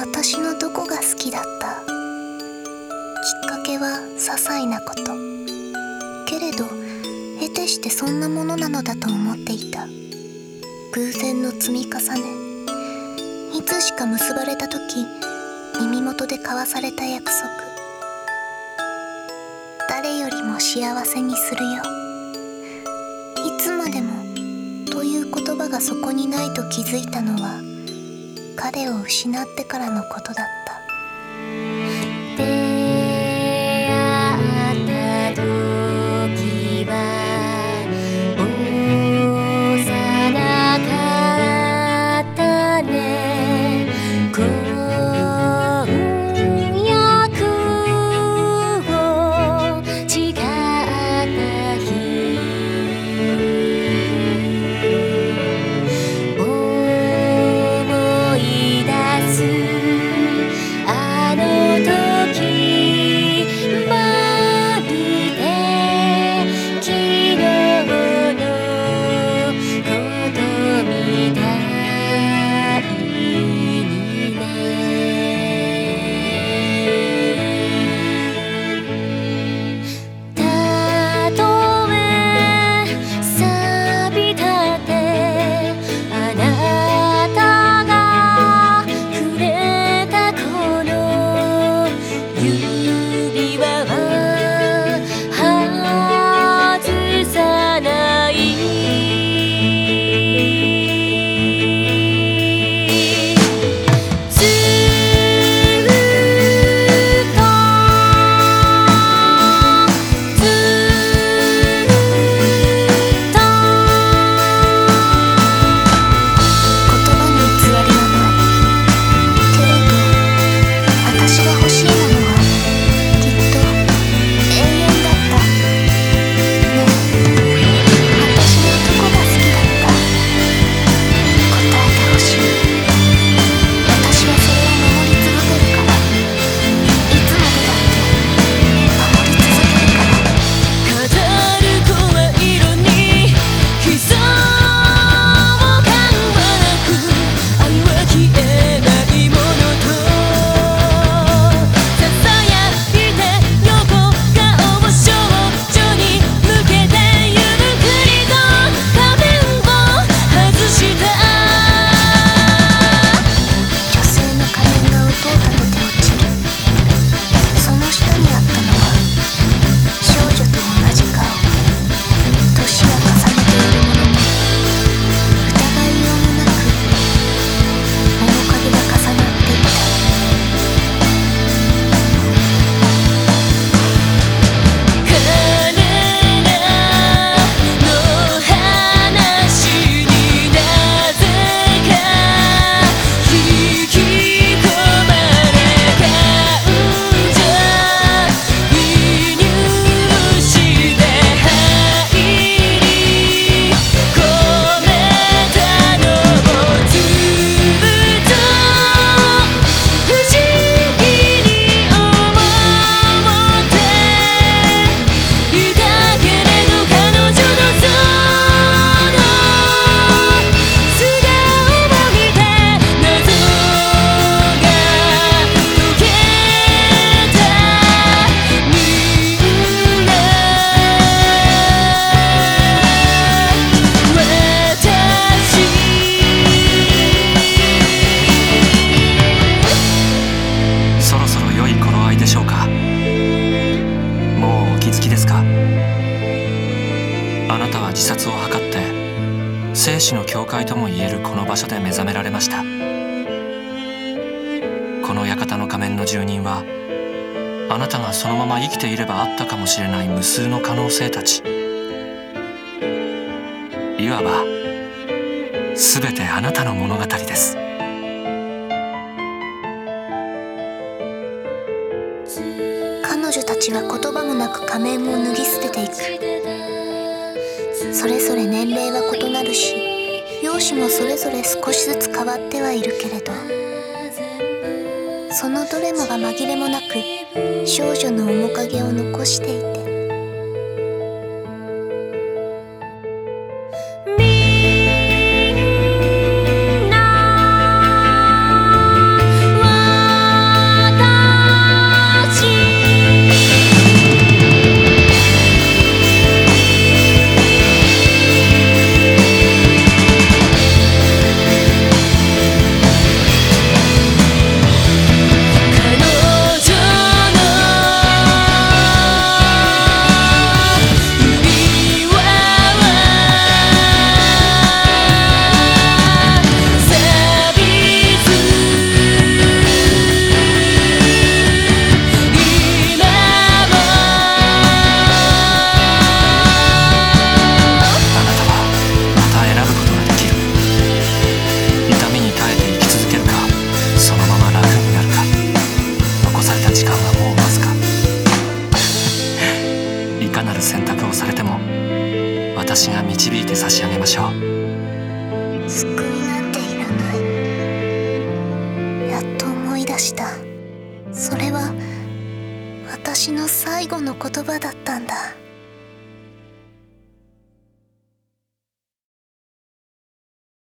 私のどこが好きだった？きっかけは些細なこと。けれど得てしてそんなものなのだと思っていた。偶然の積み重ね。いつしか結ばれた時耳元で交わされた約束。誰よりも幸せにするよ。いつまでもという言葉がそこにないと気づいたのは彼を失ってからのことだった。出会った時は幼かったね。生死の境界ともいえるこの場所で目覚められました。この館の仮面の住人はあなたがそのまま生きていればあったかもしれない無数の可能性たち。いわば全てあなたの物語です。彼女たちは言葉もなく仮面を脱ぎ捨てていく。それぞれ年齢は異なるし容姿もそれぞれ少しずつ変わってはいるけれどそのどれもが紛れもなく少女の面影を残していた。私が導いて差し上げましょう。救いなんていらない。やっと思い出した。それは私の最後の言葉だったんだ。